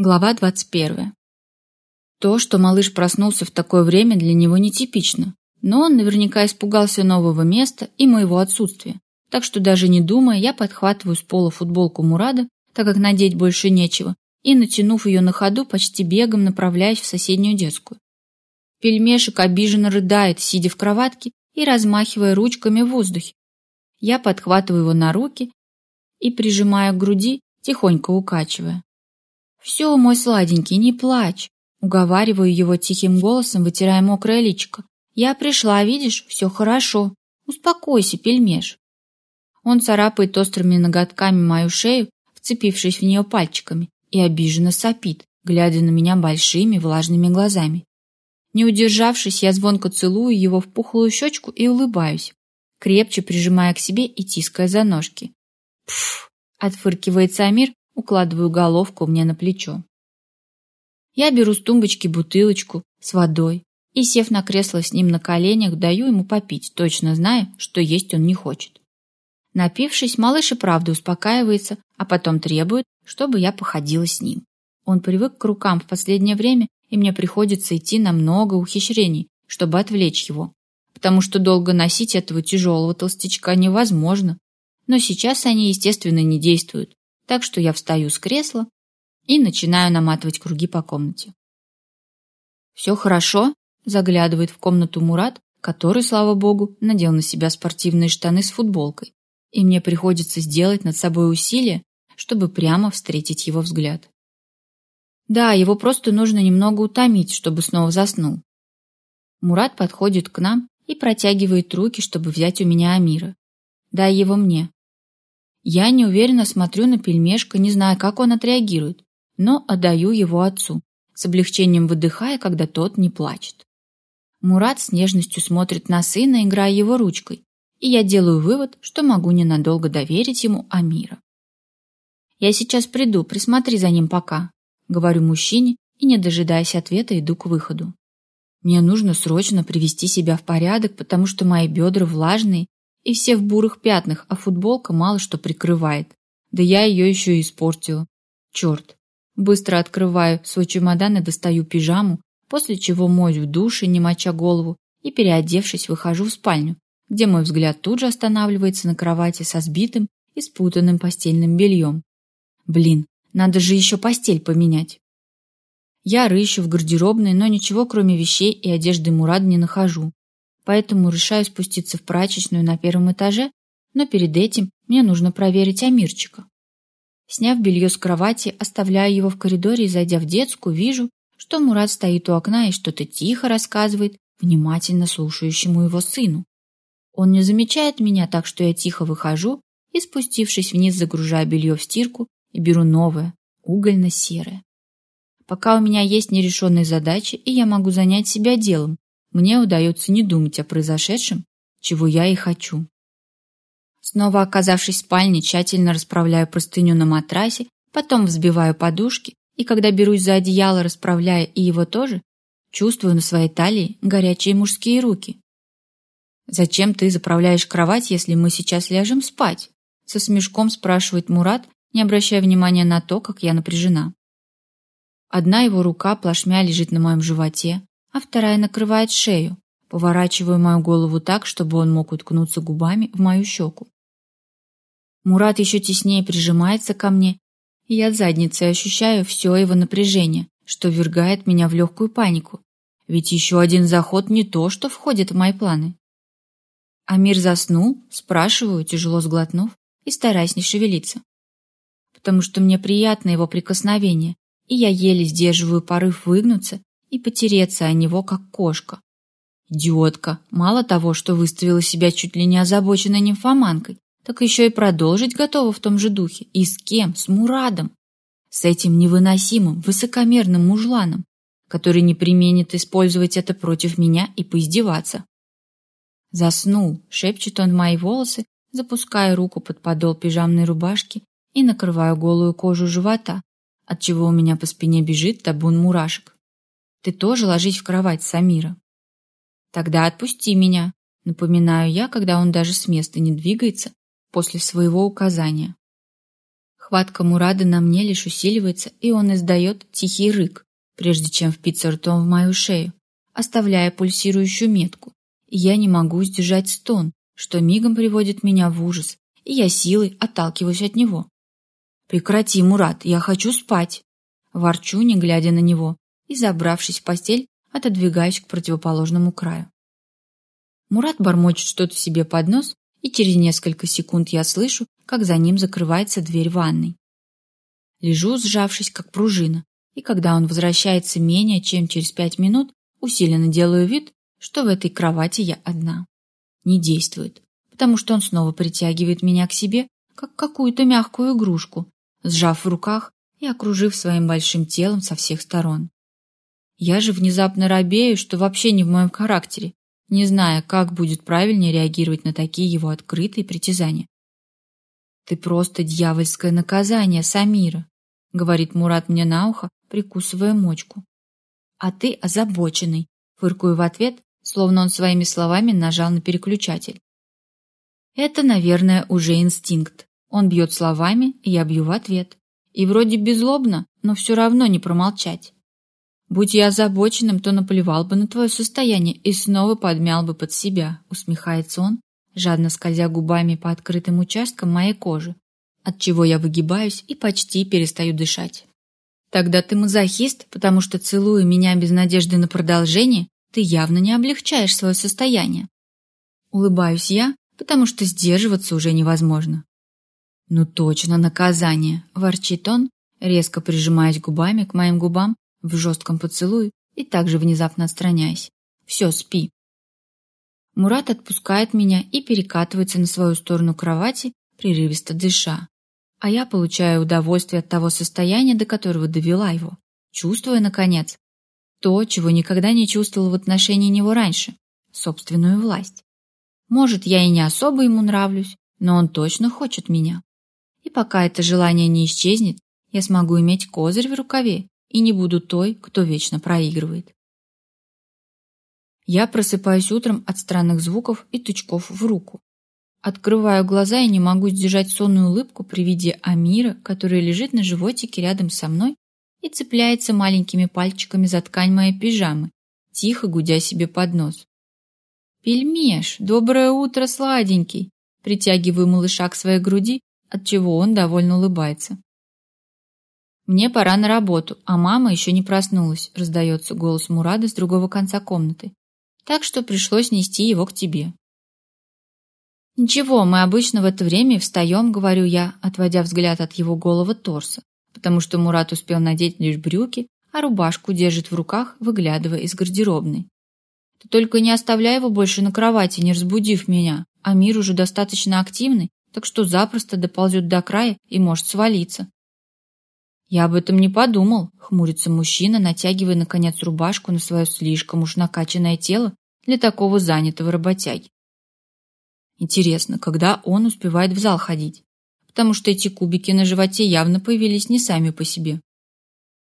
Глава 21. То, что малыш проснулся в такое время, для него нетипично, но он наверняка испугался нового места и моего отсутствия. Так что даже не думая, я подхватываю с пола футболку Мурада, так как надеть больше нечего, и, натянув ее на ходу, почти бегом направляюсь в соседнюю детскую. Пельмешек обиженно рыдает, сидя в кроватке и размахивая ручками в воздухе. Я подхватываю его на руки и, прижимая к груди, тихонько укачивая. «Все, мой сладенький, не плачь!» Уговариваю его тихим голосом, вытирая мокрое личико. «Я пришла, видишь, все хорошо. Успокойся, пельмеш». Он царапает острыми ноготками мою шею, вцепившись в нее пальчиками, и обиженно сопит, глядя на меня большими влажными глазами. Не удержавшись, я звонко целую его в пухлую щечку и улыбаюсь, крепче прижимая к себе и тиская за ножки. «Пф!» — отфыркивается Амир, укладываю головку мне на плечо. Я беру с тумбочки бутылочку с водой и, сев на кресло с ним на коленях, даю ему попить, точно зная, что есть он не хочет. Напившись, малыш и правда успокаивается, а потом требует, чтобы я походила с ним. Он привык к рукам в последнее время, и мне приходится идти на много ухищрений, чтобы отвлечь его, потому что долго носить этого тяжелого толстячка невозможно. Но сейчас они, естественно, не действуют так что я встаю с кресла и начинаю наматывать круги по комнате. «Все хорошо?» – заглядывает в комнату Мурат, который, слава богу, надел на себя спортивные штаны с футболкой, и мне приходится сделать над собой усилие, чтобы прямо встретить его взгляд. Да, его просто нужно немного утомить, чтобы снова заснул. Мурат подходит к нам и протягивает руки, чтобы взять у меня Амира. Дай его мне. Я неуверенно смотрю на пельмешка, не зная, как он отреагирует, но отдаю его отцу, с облегчением выдыхая, когда тот не плачет. Мурат с нежностью смотрит на сына, играя его ручкой, и я делаю вывод, что могу ненадолго доверить ему Амира. «Я сейчас приду, присмотри за ним пока», — говорю мужчине и, не дожидаясь ответа, иду к выходу. Мне нужно срочно привести себя в порядок, потому что мои бедра влажные и все в бурых пятнах, а футболка мало что прикрывает. Да я ее еще и испортила. Черт. Быстро открываю свой чемодан и достаю пижаму, после чего моюсь в душе, не моча голову, и, переодевшись, выхожу в спальню, где мой взгляд тут же останавливается на кровати со сбитым и спутанным постельным бельем. Блин, надо же еще постель поменять. Я рыщу в гардеробной, но ничего кроме вещей и одежды Мурада не нахожу поэтому решаю спуститься в прачечную на первом этаже, но перед этим мне нужно проверить Амирчика. Сняв белье с кровати, оставляю его в коридоре и, зайдя в детскую, вижу, что Мурат стоит у окна и что-то тихо рассказывает внимательно слушающему его сыну. Он не замечает меня, так что я тихо выхожу и, спустившись вниз, загружаю белье в стирку и беру новое, угольно-серое. Пока у меня есть нерешенные задачи, и я могу занять себя делом, мне удается не думать о произошедшем, чего я и хочу. Снова оказавшись в спальне, тщательно расправляю простыню на матрасе, потом взбиваю подушки, и когда берусь за одеяло, расправляя и его тоже, чувствую на своей талии горячие мужские руки. «Зачем ты заправляешь кровать, если мы сейчас ляжем спать?» Со смешком спрашивает Мурат, не обращая внимания на то, как я напряжена. Одна его рука плашмя лежит на моем животе, а вторая накрывает шею, поворачивая мою голову так, чтобы он мог уткнуться губами в мою щеку. Мурат еще теснее прижимается ко мне, и я задницей ощущаю все его напряжение, что ввергает меня в легкую панику, ведь еще один заход не то, что входит в мои планы. Амир заснул, спрашиваю, тяжело сглотнув и стараясь не шевелиться. Потому что мне приятно его прикосновение, и я еле сдерживаю порыв выгнуться и потереться о него, как кошка. Идиотка, мало того, что выставила себя чуть ли не озабоченной нимфоманкой, так еще и продолжить готова в том же духе. И с кем? С Мурадом. С этим невыносимым, высокомерным мужланом, который не применит использовать это против меня и поиздеваться. Заснул, шепчет он в мои волосы, запуская руку под подол пижамной рубашки и накрываю голую кожу живота, отчего у меня по спине бежит табун мурашек. Ты тоже ложись в кровать, Самира. Тогда отпусти меня, напоминаю я, когда он даже с места не двигается после своего указания. Хватка Мурада на мне лишь усиливается, и он издает тихий рык, прежде чем впиться ртом в мою шею, оставляя пульсирующую метку. Я не могу сдержать стон, что мигом приводит меня в ужас, и я силой отталкиваюсь от него. «Прекрати, Мурат, я хочу спать!» Ворчу, не глядя на него, и, забравшись в постель, отодвигаюсь к противоположному краю. Мурат бормочет что-то себе под нос, и через несколько секунд я слышу, как за ним закрывается дверь ванной. Лежу, сжавшись, как пружина, и когда он возвращается менее чем через пять минут, усиленно делаю вид, что в этой кровати я одна. Не действует, потому что он снова притягивает меня к себе, как какую-то мягкую игрушку, сжав в руках и окружив своим большим телом со всех сторон. Я же внезапно робею, что вообще не в моем характере, не зная, как будет правильнее реагировать на такие его открытые притязания. «Ты просто дьявольское наказание, Самира», — говорит Мурат мне на ухо, прикусывая мочку. «А ты озабоченный», — фыркую в ответ, словно он своими словами нажал на переключатель. Это, наверное, уже инстинкт. Он бьет словами, и я бью в ответ. И вроде беззлобно, но все равно не промолчать. Будь я озабоченным, то наплевал бы на твое состояние и снова подмял бы под себя, усмехается он, жадно скользя губами по открытым участкам моей кожи, от чего я выгибаюсь и почти перестаю дышать. Тогда ты мазохист, потому что целуя меня без надежды на продолжение, ты явно не облегчаешь свое состояние. Улыбаюсь я, потому что сдерживаться уже невозможно. «Ну точно наказание!» – ворчит он, резко прижимаясь губами к моим губам в жестком поцелуе и также внезапно отстраняясь. «Все, спи». Мурат отпускает меня и перекатывается на свою сторону кровати, прерывисто дыша. А я получаю удовольствие от того состояния, до которого довела его, чувствуя, наконец, то, чего никогда не чувствовал в отношении него раньше – собственную власть. Может, я и не особо ему нравлюсь, но он точно хочет меня. И пока это желание не исчезнет, я смогу иметь козырь в рукаве и не буду той, кто вечно проигрывает. Я просыпаюсь утром от странных звуков и тычков в руку. Открываю глаза и не могу сдержать сонную улыбку при виде Амира, который лежит на животике рядом со мной и цепляется маленькими пальчиками за ткань моей пижамы, тихо гудя себе под нос. «Пельмеш, доброе утро, сладенький!» Притягиваю малыша к своей груди, от чего он довольно улыбается. «Мне пора на работу, а мама еще не проснулась», раздается голос Мурада с другого конца комнаты. «Так что пришлось нести его к тебе». «Ничего, мы обычно в это время встаем», — говорю я, отводя взгляд от его голого торса, потому что Мурат успел надеть лишь брюки, а рубашку держит в руках, выглядывая из гардеробной. «Ты только не оставляй его больше на кровати, не разбудив меня, а мир уже достаточно активный, так что запросто доползет до края и может свалиться». «Я об этом не подумал», — хмурится мужчина, натягивая, наконец, рубашку на свое слишком уж накачанное тело для такого занятого работяги. Интересно, когда он успевает в зал ходить? Потому что эти кубики на животе явно появились не сами по себе.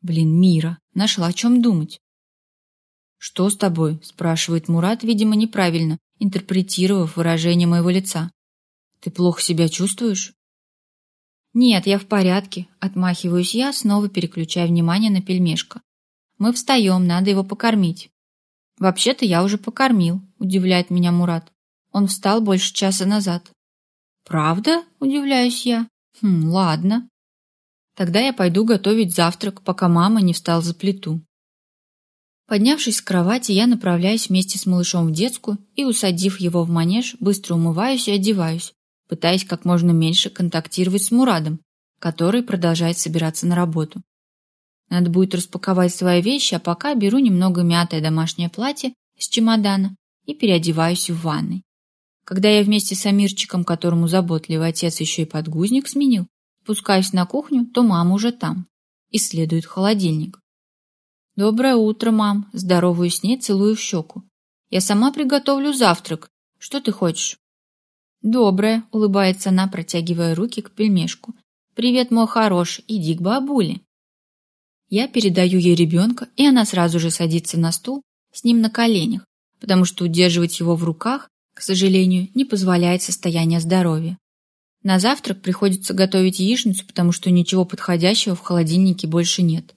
Блин, Мира, нашла о чем думать. «Что с тобой?» – спрашивает Мурат, видимо, неправильно, интерпретировав выражение моего лица. «Ты плохо себя чувствуешь?» «Нет, я в порядке», — отмахиваюсь я, снова переключая внимание на пельмешка. «Мы встаем, надо его покормить». «Вообще-то я уже покормил», — удивляет меня Мурат. Он встал больше часа назад. «Правда?» — удивляюсь я. «Хм, ладно». Тогда я пойду готовить завтрак, пока мама не встала за плиту. Поднявшись с кровати, я направляюсь вместе с малышом в детскую и, усадив его в манеж, быстро умываюсь и одеваюсь, пытаясь как можно меньше контактировать с Мурадом, который продолжает собираться на работу. Надо будет распаковать свои вещи, а пока беру немного мятое домашнее платье из чемодана и переодеваюсь в ванной. Когда я вместе с Амирчиком, которому заботливый отец еще и подгузник сменил, спускаюсь на кухню, то мама уже там. Исследует холодильник. «Доброе утро, мам!» Здоровую с ней, целую в щеку. «Я сама приготовлю завтрак. Что ты хочешь?» «Доброе», — улыбается она, протягивая руки к пельмешку. «Привет, мой хороший, иди к бабуле». Я передаю ей ребенка, и она сразу же садится на стул с ним на коленях, потому что удерживать его в руках, к сожалению, не позволяет состояние здоровья. На завтрак приходится готовить яичницу, потому что ничего подходящего в холодильнике больше нет.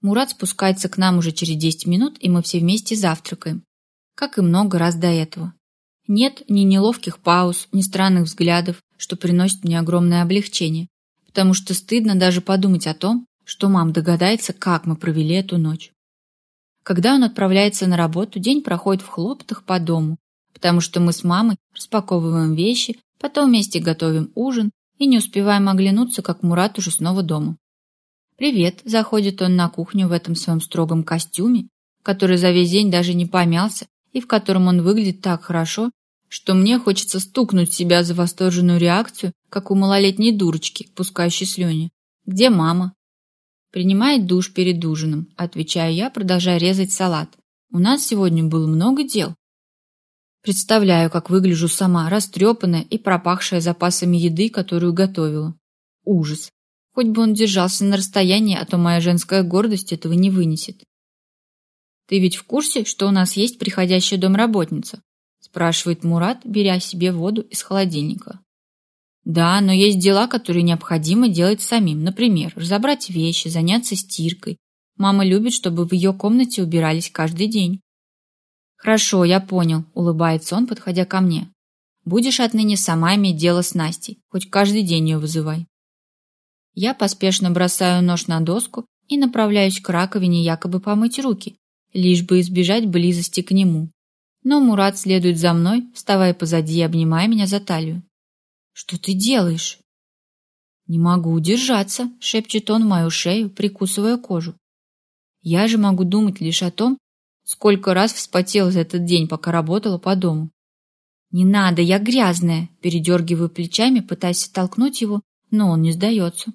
Мурат спускается к нам уже через 10 минут, и мы все вместе завтракаем. Как и много раз до этого. Нет ни неловких пауз, ни странных взглядов, что приносит мне огромное облегчение, потому что стыдно даже подумать о том, что мам догадается, как мы провели эту ночь. Когда он отправляется на работу, день проходит в хлопотах по дому, потому что мы с мамой распаковываем вещи, потом вместе готовим ужин и не успеваем оглянуться, как Мурат уже снова дома. «Привет», — заходит он на кухню в этом своем строгом костюме, который за весь день даже не помялся и в котором он выглядит так хорошо, что мне хочется стукнуть себя за восторженную реакцию, как у малолетней дурочки, пускающей слюни. «Где мама?» Принимает душ перед ужином, отвечаю я, продолжая резать салат. У нас сегодня было много дел. Представляю, как выгляжу сама, растрепанная и пропахшая запасами еды, которую готовила. Ужас. Хоть бы он держался на расстоянии, а то моя женская гордость этого не вынесет. «Ты ведь в курсе, что у нас есть приходящая домработница?» спрашивает Мурат, беря себе воду из холодильника. Да, но есть дела, которые необходимо делать самим. Например, разобрать вещи, заняться стиркой. Мама любит, чтобы в ее комнате убирались каждый день. Хорошо, я понял, улыбается он, подходя ко мне. Будешь отныне сама иметь дело с Настей, хоть каждый день ее вызывай. Я поспешно бросаю нож на доску и направляюсь к раковине якобы помыть руки, лишь бы избежать близости к нему. Но Мурат следует за мной, вставая позади и обнимая меня за талию. Что ты делаешь? Не могу удержаться, шепчет он в мою шею, прикусывая кожу. Я же могу думать лишь о том, сколько раз вспотела за этот день, пока работала по дому. Не надо, я грязная, передергиваю плечами, пытаясь оттолкнуть его, но он не сдается.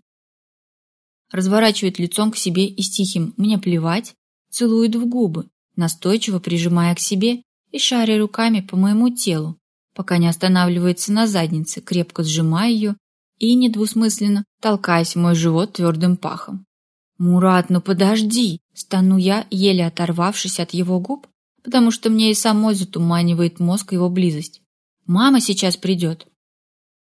Разворачивает лицом к себе и с тихим «мне плевать» целует в губы, настойчиво прижимая к себе и шаря руками по моему телу, пока не останавливается на заднице, крепко сжимая ее и недвусмысленно толкаясь в мой живот твердым пахом. «Мурат, ну подожди!» – стану я, еле оторвавшись от его губ, потому что мне и самой затуманивает мозг его близость. «Мама сейчас придет!»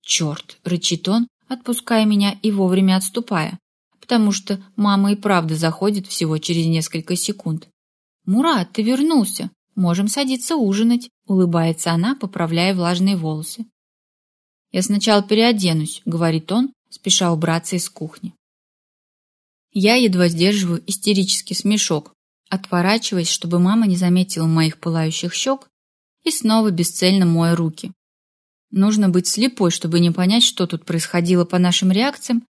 «Черт!» – рычит он, отпуская меня и вовремя отступая, потому что мама и правда заходит всего через несколько секунд. «Мурат, ты вернулся! Можем садиться ужинать!» Улыбается она, поправляя влажные волосы. «Я сначала переоденусь», — говорит он, спеша убраться из кухни. Я едва сдерживаю истерический смешок, отворачиваясь, чтобы мама не заметила моих пылающих щек, и снова бесцельно мою руки. Нужно быть слепой, чтобы не понять, что тут происходило по нашим реакциям,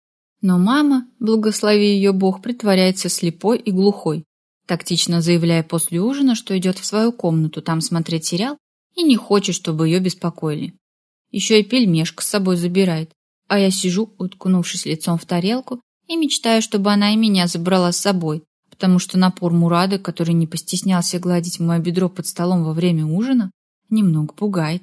но мама, благослови ее Бог, притворяется слепой и глухой тактично заявляя после ужина, что идет в свою комнату там смотреть сериал и не хочет, чтобы ее беспокоили. Еще и пельмешка с собой забирает, а я сижу, уткнувшись лицом в тарелку, и мечтаю, чтобы она и меня забрала с собой, потому что напор Мурада, который не постеснялся гладить мое бедро под столом во время ужина, немного пугает.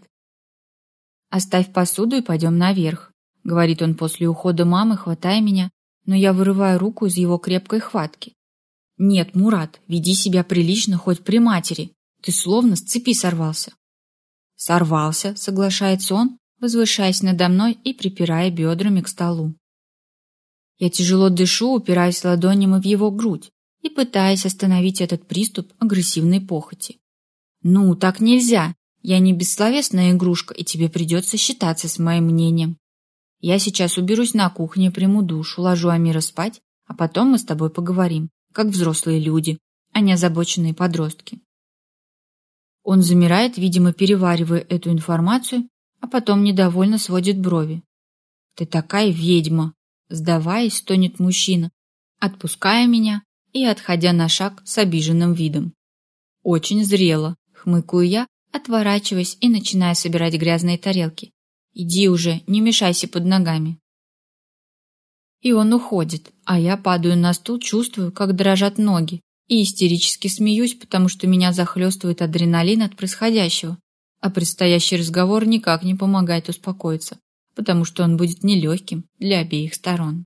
«Оставь посуду и пойдем наверх», — говорит он после ухода мамы, хватая меня, но я вырываю руку из его крепкой хватки. Нет, Мурат, веди себя прилично хоть при матери. Ты словно с цепи сорвался. Сорвался, соглашается он, возвышаясь надо мной и припирая бедрами к столу. Я тяжело дышу, упираясь ладонями в его грудь и пытаясь остановить этот приступ агрессивной похоти. «Ну, так нельзя. Я не бессловесная игрушка, и тебе придется считаться с моим мнением. Я сейчас уберусь на кухне, приму душ, уложу Амира спать, а потом мы с тобой поговорим как взрослые люди, а не озабоченные подростки. Он замирает, видимо, переваривая эту информацию, а потом недовольно сводит брови. «Ты такая ведьма!» Сдаваясь, стонет мужчина, отпуская меня и отходя на шаг с обиженным видом. «Очень зрело!» — хмыкаю я, отворачиваясь и начиная собирать грязные тарелки. «Иди уже, не мешайся под ногами!» И он уходит, а я падаю на стул, чувствую, как дрожат ноги, и истерически смеюсь, потому что меня захлестывает адреналин от происходящего, а предстоящий разговор никак не помогает успокоиться, потому что он будет нелегким для обеих сторон.